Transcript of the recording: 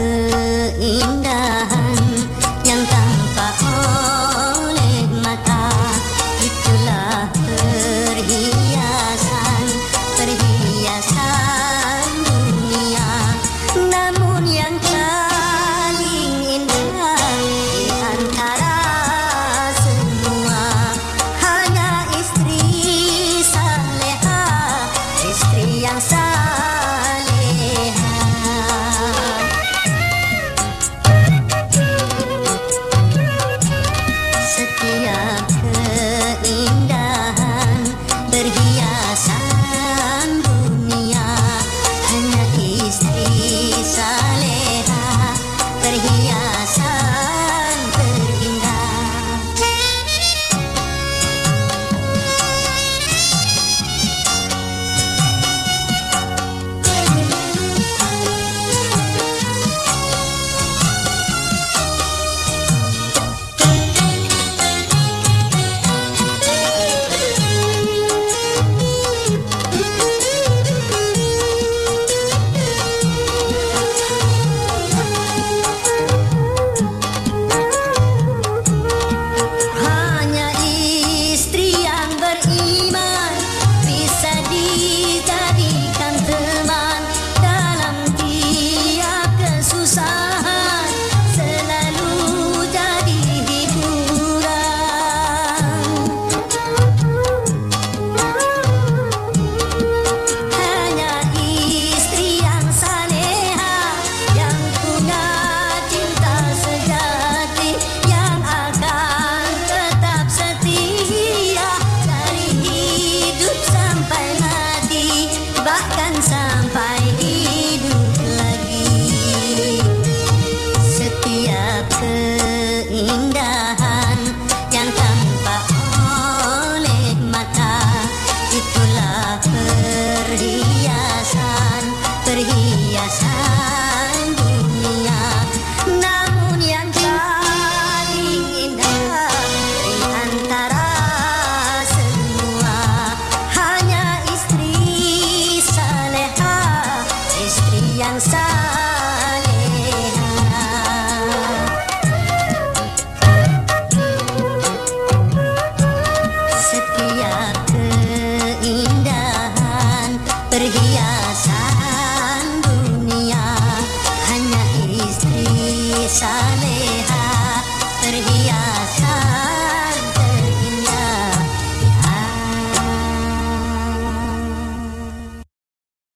keindahan bahan